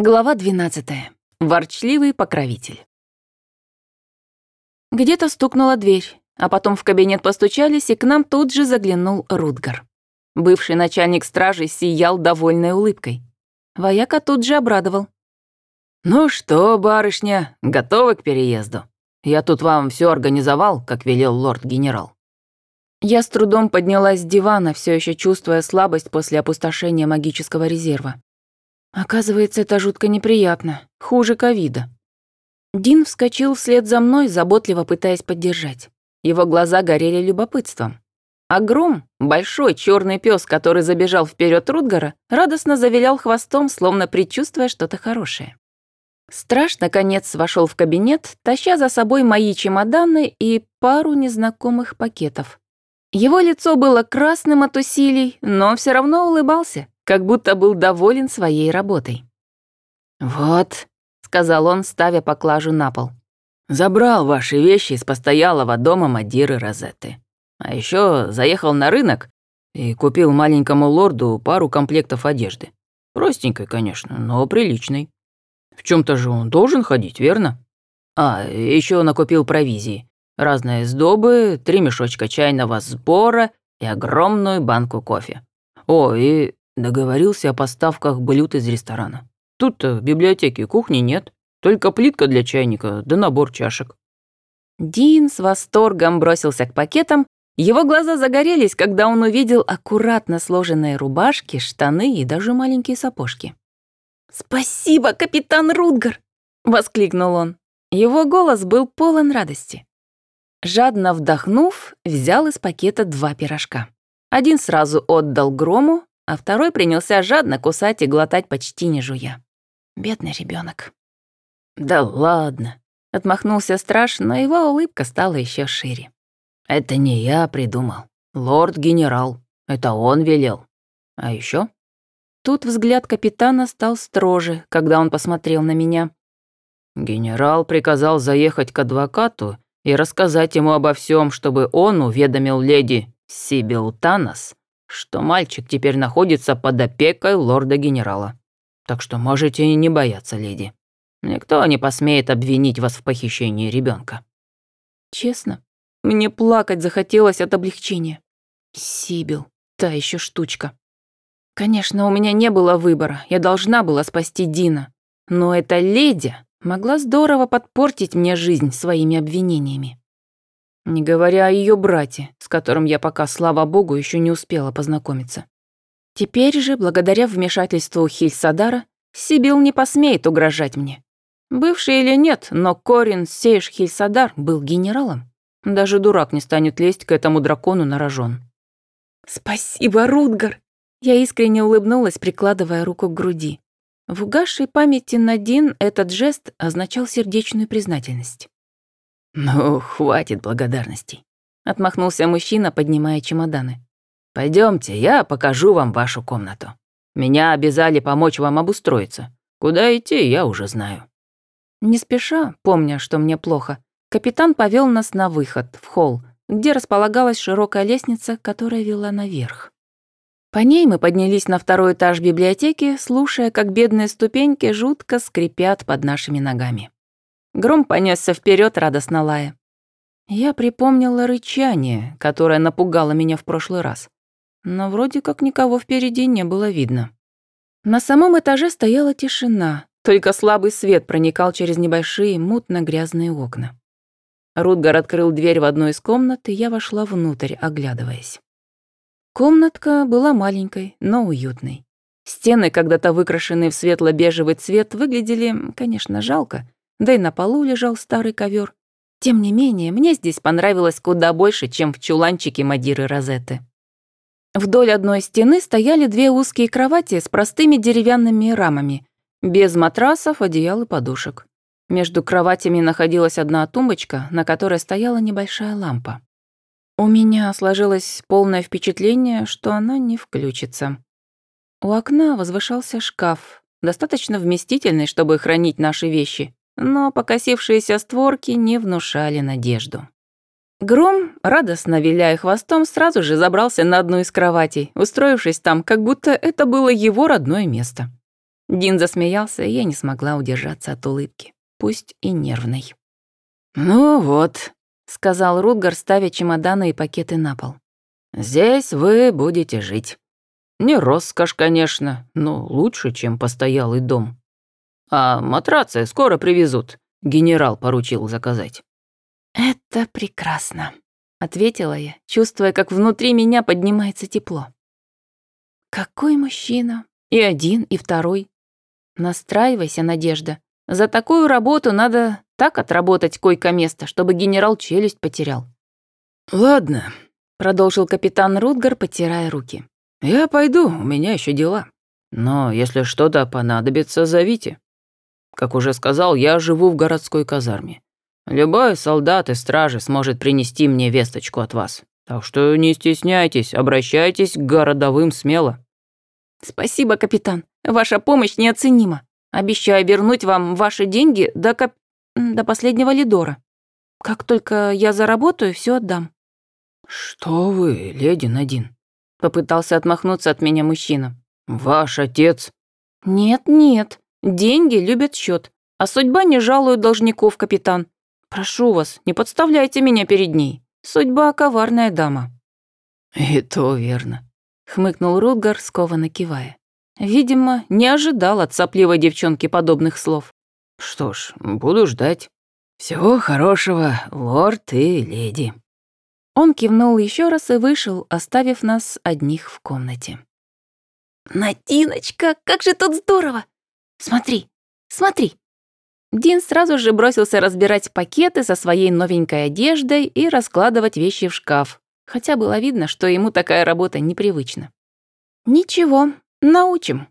Глава 12. Ворчливый покровитель. Где-то стукнула дверь, а потом в кабинет постучались, и к нам тут же заглянул Рутгар. Бывший начальник стражи сиял довольной улыбкой. Вояка тут же обрадовал. «Ну что, барышня, готовы к переезду? Я тут вам все организовал, как велел лорд-генерал». Я с трудом поднялась с дивана, все еще чувствуя слабость после опустошения магического резерва. Оказывается, это жутко неприятно. Хуже ковида. Дин вскочил вслед за мной, заботливо пытаясь поддержать. Его глаза горели любопытством. А большой черный пес, который забежал вперед Рутгара, радостно завилял хвостом, словно предчувствуя что-то хорошее. Страж, наконец, вошел в кабинет, таща за собой мои чемоданы и пару незнакомых пакетов. Его лицо было красным от усилий, но все равно улыбался как будто был доволен своей работой. «Вот», — сказал он, ставя поклажу на пол. «Забрал ваши вещи из постоялого дома Мадиры Розетты. А еще заехал на рынок и купил маленькому лорду пару комплектов одежды. Простенькой, конечно, но приличной. В чем то же он должен ходить, верно? А, еще накупил провизии. Разные сдобы, три мешочка чайного сбора и огромную банку кофе. О, и Договорился о поставках блюд из ресторана. Тут-то в библиотеке кухни нет, только плитка для чайника да набор чашек. Дин с восторгом бросился к пакетам, его глаза загорелись, когда он увидел аккуратно сложенные рубашки, штаны и даже маленькие сапожки. «Спасибо, капитан Рутгар!» — воскликнул он. Его голос был полон радости. Жадно вдохнув, взял из пакета два пирожка. Один сразу отдал Грому, а второй принялся жадно кусать и глотать почти не жуя. Бедный ребенок. «Да ладно», — отмахнулся страж, но его улыбка стала еще шире. «Это не я придумал. Лорд-генерал. Это он велел. А еще? Тут взгляд капитана стал строже, когда он посмотрел на меня. Генерал приказал заехать к адвокату и рассказать ему обо всем, чтобы он уведомил леди Сибил Танос что мальчик теперь находится под опекой лорда-генерала. Так что можете не бояться, леди. Никто не посмеет обвинить вас в похищении ребенка. Честно, мне плакать захотелось от облегчения. Сибил, та еще штучка. Конечно, у меня не было выбора, я должна была спасти Дина. Но эта леди могла здорово подпортить мне жизнь своими обвинениями. Не говоря о ее брате, с которым я пока, слава богу, еще не успела познакомиться. Теперь же, благодаря вмешательству Хильсадара, Сибил не посмеет угрожать мне. Бывший или нет, но Корин Сейш Хильсадар был генералом. Даже дурак не станет лезть к этому дракону на рожон. «Спасибо, Рутгар!» Я искренне улыбнулась, прикладывая руку к груди. В угасшей памяти Надин этот жест означал сердечную признательность. «Ну, хватит благодарностей», — отмахнулся мужчина, поднимая чемоданы. Пойдемте, я покажу вам вашу комнату. Меня обязали помочь вам обустроиться. Куда идти, я уже знаю». Не спеша, помня, что мне плохо, капитан повел нас на выход, в холл, где располагалась широкая лестница, которая вела наверх. По ней мы поднялись на второй этаж библиотеки, слушая, как бедные ступеньки жутко скрипят под нашими ногами. Гром понесся вперед, радостно лая. Я припомнила рычание, которое напугало меня в прошлый раз. Но вроде как никого впереди не было видно. На самом этаже стояла тишина, только слабый свет проникал через небольшие мутно-грязные окна. Рутгар открыл дверь в одну из комнат, и я вошла внутрь, оглядываясь. Комнатка была маленькой, но уютной. Стены, когда-то выкрашенные в светло-бежевый цвет, выглядели, конечно, жалко, да и на полу лежал старый ковер. Тем не менее, мне здесь понравилось куда больше, чем в чуланчике Мадиры Розетты. Вдоль одной стены стояли две узкие кровати с простыми деревянными рамами, без матрасов, одеял и подушек. Между кроватями находилась одна тумбочка, на которой стояла небольшая лампа. У меня сложилось полное впечатление, что она не включится. У окна возвышался шкаф, достаточно вместительный, чтобы хранить наши вещи, но покосившиеся створки не внушали надежду. Гром, радостно виляя хвостом, сразу же забрался на одну из кроватей, устроившись там, как будто это было его родное место. Дин засмеялся, и я не смогла удержаться от улыбки, пусть и нервной. «Ну вот», — сказал Рутгар, ставя чемоданы и пакеты на пол. «Здесь вы будете жить. Не роскошь, конечно, но лучше, чем постоялый дом. А матрацы скоро привезут. Генерал поручил заказать». «Это прекрасно», — ответила я, чувствуя, как внутри меня поднимается тепло. «Какой мужчина! И один, и второй. Настраивайся, Надежда. За такую работу надо так отработать койко-место, чтобы генерал челюсть потерял». «Ладно», — продолжил капитан Рутгар, потирая руки. «Я пойду, у меня еще дела. Но если что-то понадобится, зовите. Как уже сказал, я живу в городской казарме. Любой солдат и стражи сможет принести мне весточку от вас. Так что не стесняйтесь, обращайтесь к городовым смело». «Спасибо, капитан. Ваша помощь неоценима. Обещаю вернуть вам ваши деньги до, кап... до последнего лидора. Как только я заработаю, все отдам». «Что вы, леди Надин?» Попытался отмахнуться от меня мужчина. «Ваш отец...» «Нет-нет, деньги любят счет, а судьба не жалует должников, капитан. Прошу вас, не подставляйте меня перед ней. Судьба коварная дама». «И то верно», — хмыкнул Рутгар, скованно кивая. Видимо, не ожидал от сопливой девчонки подобных слов. «Что ж, буду ждать. Всего хорошего, лорд и леди». Он кивнул еще раз и вышел, оставив нас одних в комнате. «Надиночка, как же тут здорово! Смотри, смотри!» Дин сразу же бросился разбирать пакеты со своей новенькой одеждой и раскладывать вещи в шкаф, хотя было видно, что ему такая работа непривычна. «Ничего, научим».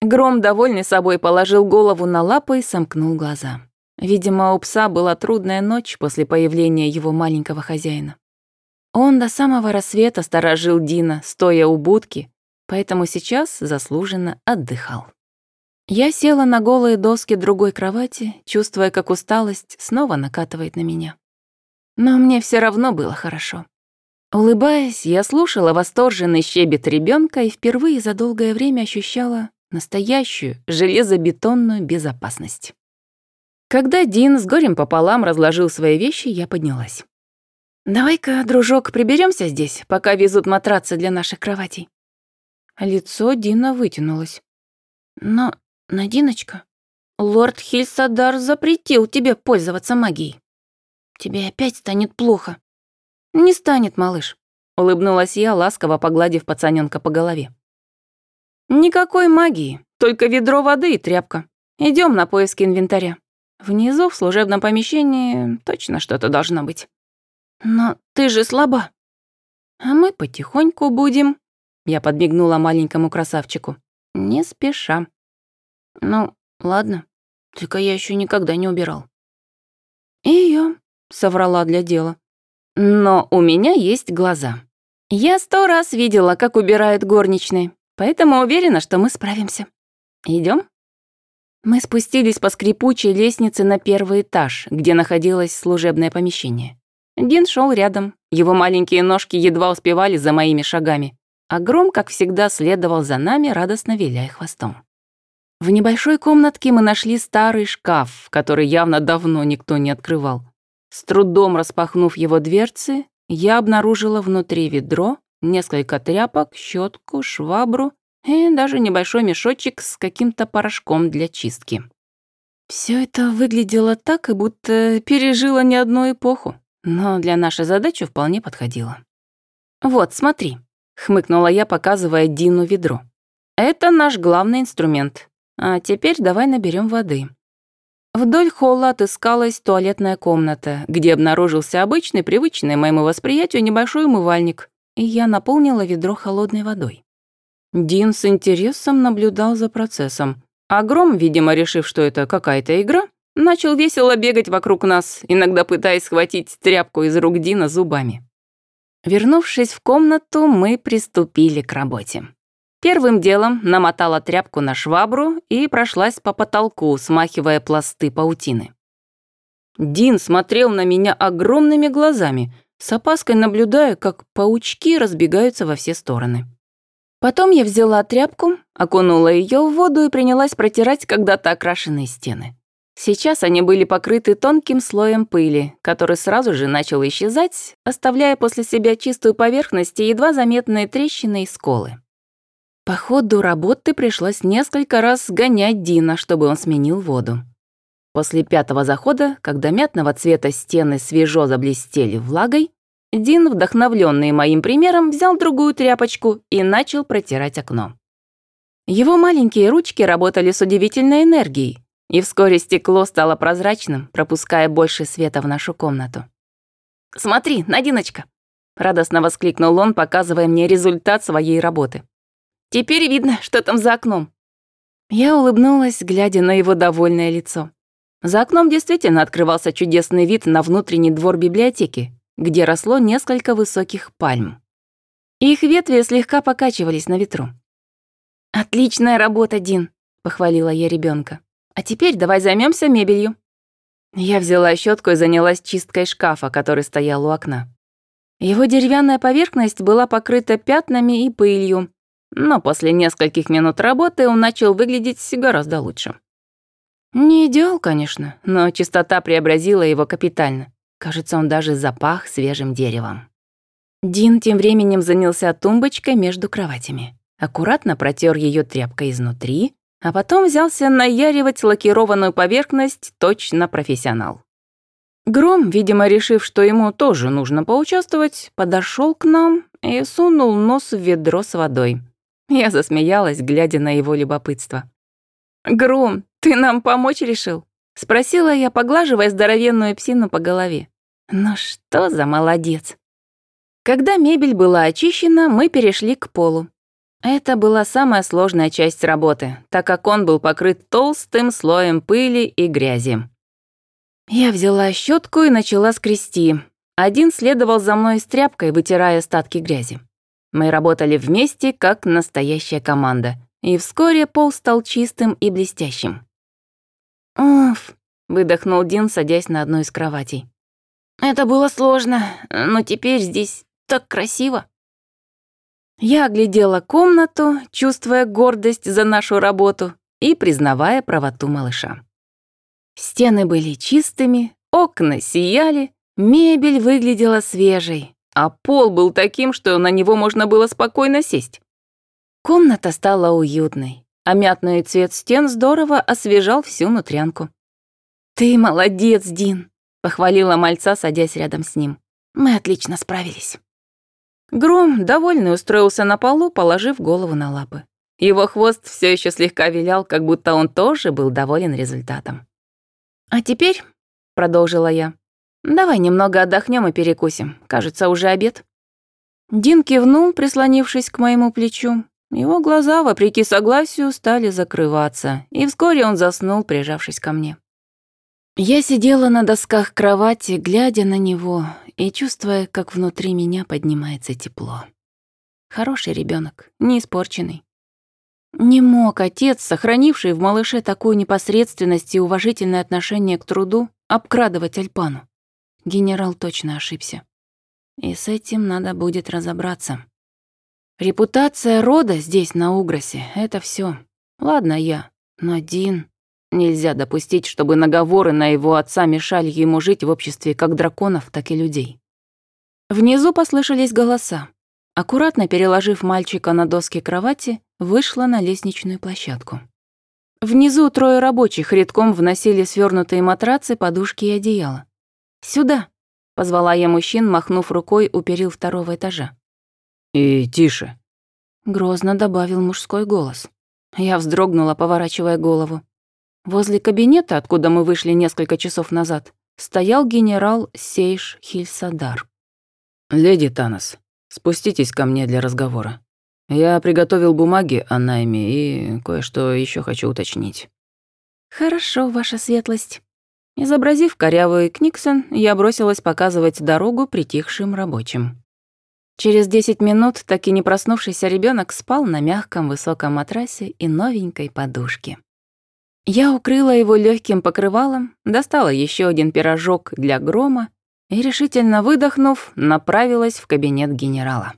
Гром, довольный собой, положил голову на лапы и сомкнул глаза. Видимо, у пса была трудная ночь после появления его маленького хозяина. Он до самого рассвета сторожил Дина, стоя у будки, поэтому сейчас заслуженно отдыхал. Я села на голые доски другой кровати, чувствуя, как усталость снова накатывает на меня. Но мне все равно было хорошо. Улыбаясь, я слушала восторженный щебет ребенка и впервые за долгое время ощущала настоящую железобетонную безопасность. Когда Дин с горем пополам разложил свои вещи, я поднялась. «Давай-ка, дружок, приберемся здесь, пока везут матрацы для наших кроватей». Лицо Дина вытянулось. «Но «Надиночка, лорд Хильсадар запретил тебе пользоваться магией. Тебе опять станет плохо». «Не станет, малыш», — улыбнулась я, ласково погладив пацанёнка по голове. «Никакой магии, только ведро воды и тряпка. Идем на поиски инвентаря. Внизу, в служебном помещении, точно что-то должно быть». «Но ты же слаба». «А мы потихоньку будем», — я подмигнула маленькому красавчику. «Не спеша». Ну, ладно. Только я еще никогда не убирал. И я соврала для дела. Но у меня есть глаза. Я сто раз видела, как убирают горничные, поэтому уверена, что мы справимся. Идем? Мы спустились по скрипучей лестнице на первый этаж, где находилось служебное помещение. Дин шел рядом, его маленькие ножки едва успевали за моими шагами, а Гром, как всегда, следовал за нами, радостно виляя хвостом. В небольшой комнатке мы нашли старый шкаф, который явно давно никто не открывал. С трудом распахнув его дверцы, я обнаружила внутри ведро, несколько тряпок, щетку, швабру и даже небольшой мешочек с каким-то порошком для чистки. Все это выглядело так, и будто пережило не одну эпоху, но для нашей задачи вполне подходило. «Вот, смотри», — хмыкнула я, показывая Дину ведро. «Это наш главный инструмент. А теперь давай наберем воды. Вдоль холла отыскалась туалетная комната, где обнаружился обычный, привычный моему восприятию небольшой умывальник, и я наполнила ведро холодной водой. Дин с интересом наблюдал за процессом. А видимо, решив, что это какая-то игра, начал весело бегать вокруг нас, иногда пытаясь схватить тряпку из рук Дина зубами. Вернувшись в комнату, мы приступили к работе. Первым делом намотала тряпку на швабру и прошлась по потолку, смахивая пласты паутины. Дин смотрел на меня огромными глазами, с опаской наблюдая, как паучки разбегаются во все стороны. Потом я взяла тряпку, окунула ее в воду и принялась протирать когда-то окрашенные стены. Сейчас они были покрыты тонким слоем пыли, который сразу же начал исчезать, оставляя после себя чистую поверхность и едва заметные трещины и сколы. По ходу работы пришлось несколько раз гонять Дина, чтобы он сменил воду. После пятого захода, когда мятного цвета стены свежо заблестели влагой, Дин, вдохновленный моим примером, взял другую тряпочку и начал протирать окно. Его маленькие ручки работали с удивительной энергией, и вскоре стекло стало прозрачным, пропуская больше света в нашу комнату. «Смотри, Надиночка!» — радостно воскликнул он, показывая мне результат своей работы. «Теперь видно, что там за окном». Я улыбнулась, глядя на его довольное лицо. За окном действительно открывался чудесный вид на внутренний двор библиотеки, где росло несколько высоких пальм. Их ветви слегка покачивались на ветру. «Отличная работа, Дин», — похвалила я ребенка. А теперь давай займемся мебелью. Я взяла щетку и занялась чисткой шкафа, который стоял у окна. Его деревянная поверхность была покрыта пятнами и пылью, но после нескольких минут работы он начал выглядеть гораздо лучше. Не идеал, конечно, но чистота преобразила его капитально. Кажется, он даже запах свежим деревом. Дин тем временем занялся тумбочкой между кроватями. Аккуратно протер ее тряпкой изнутри, а потом взялся наяривать лакированную поверхность точно профессионал. Гром, видимо, решив, что ему тоже нужно поучаствовать, подошел к нам и сунул нос в ведро с водой. Я засмеялась, глядя на его любопытство. «Гром, ты нам помочь решил?» — спросила я, поглаживая здоровенную псину по голове. «Ну что за молодец!» Когда мебель была очищена, мы перешли к полу. Это была самая сложная часть работы, так как он был покрыт толстым слоем пыли и грязи. Я взяла щетку и начала скрести. Один следовал за мной с тряпкой, вытирая остатки грязи. Мы работали вместе, как настоящая команда, и вскоре пол стал чистым и блестящим. «Уф», — выдохнул Дин, садясь на одну из кроватей. «Это было сложно, но теперь здесь так красиво». Я оглядела комнату, чувствуя гордость за нашу работу и признавая правоту малыша. Стены были чистыми, окна сияли, мебель выглядела свежей, а пол был таким, что на него можно было спокойно сесть. Комната стала уютной, а мятный цвет стен здорово освежал всю нутрянку. «Ты молодец, Дин», — похвалила мальца, садясь рядом с ним. «Мы отлично справились». Гром, довольный, устроился на полу, положив голову на лапы. Его хвост все еще слегка вилял, как будто он тоже был доволен результатом. «А теперь», — продолжила я, — «давай немного отдохнем и перекусим. Кажется, уже обед». Дин кивнул, прислонившись к моему плечу. Его глаза, вопреки согласию, стали закрываться, и вскоре он заснул, прижавшись ко мне. Я сидела на досках кровати, глядя на него и чувствуя, как внутри меня поднимается тепло. Хороший ребенок, не испорченный. Не мог отец, сохранивший в малыше такую непосредственность и уважительное отношение к труду, обкрадывать Альпану. Генерал точно ошибся. И с этим надо будет разобраться. Репутация рода здесь, на Угросе, — это все. Ладно я, но Дин... Нельзя допустить, чтобы наговоры на его отца мешали ему жить в обществе как драконов, так и людей. Внизу послышались голоса. Аккуратно переложив мальчика на доски кровати, вышла на лестничную площадку. Внизу трое рабочих редком вносили свернутые матрацы, подушки и одеяло. «Сюда!» — позвала я мужчин, махнув рукой у перил второго этажа. «И тише!» — грозно добавил мужской голос. Я вздрогнула, поворачивая голову. Возле кабинета, откуда мы вышли несколько часов назад, стоял генерал Сейш Хильсадар. «Леди Танос, спуститесь ко мне для разговора. Я приготовил бумаги о найме и кое-что еще хочу уточнить». «Хорошо, ваша светлость». Изобразив корявый Книксон, я бросилась показывать дорогу притихшим рабочим. Через десять минут так и не проснувшийся ребенок спал на мягком высоком матрасе и новенькой подушке. Я укрыла его легким покрывалом, достала еще один пирожок для грома и, решительно выдохнув, направилась в кабинет генерала.